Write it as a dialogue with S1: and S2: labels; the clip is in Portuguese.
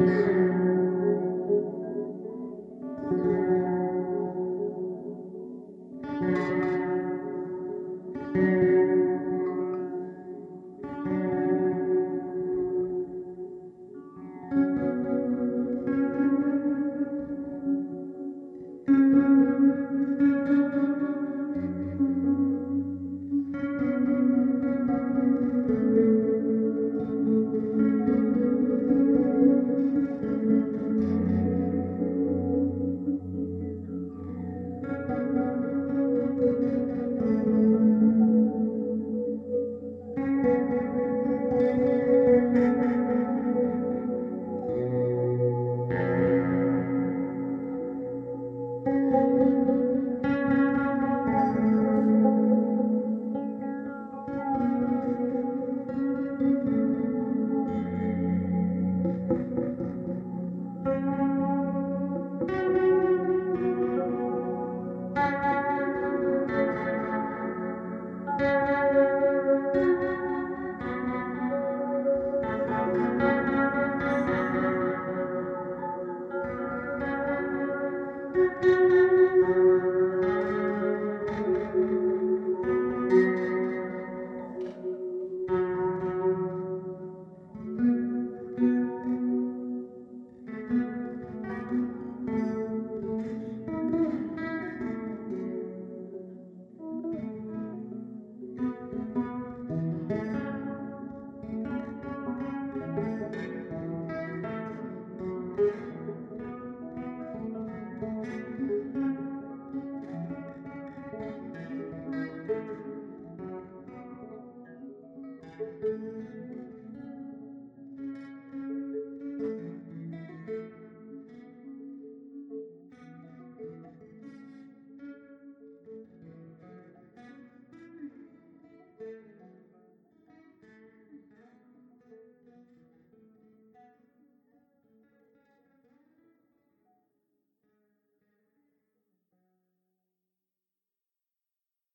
S1: Música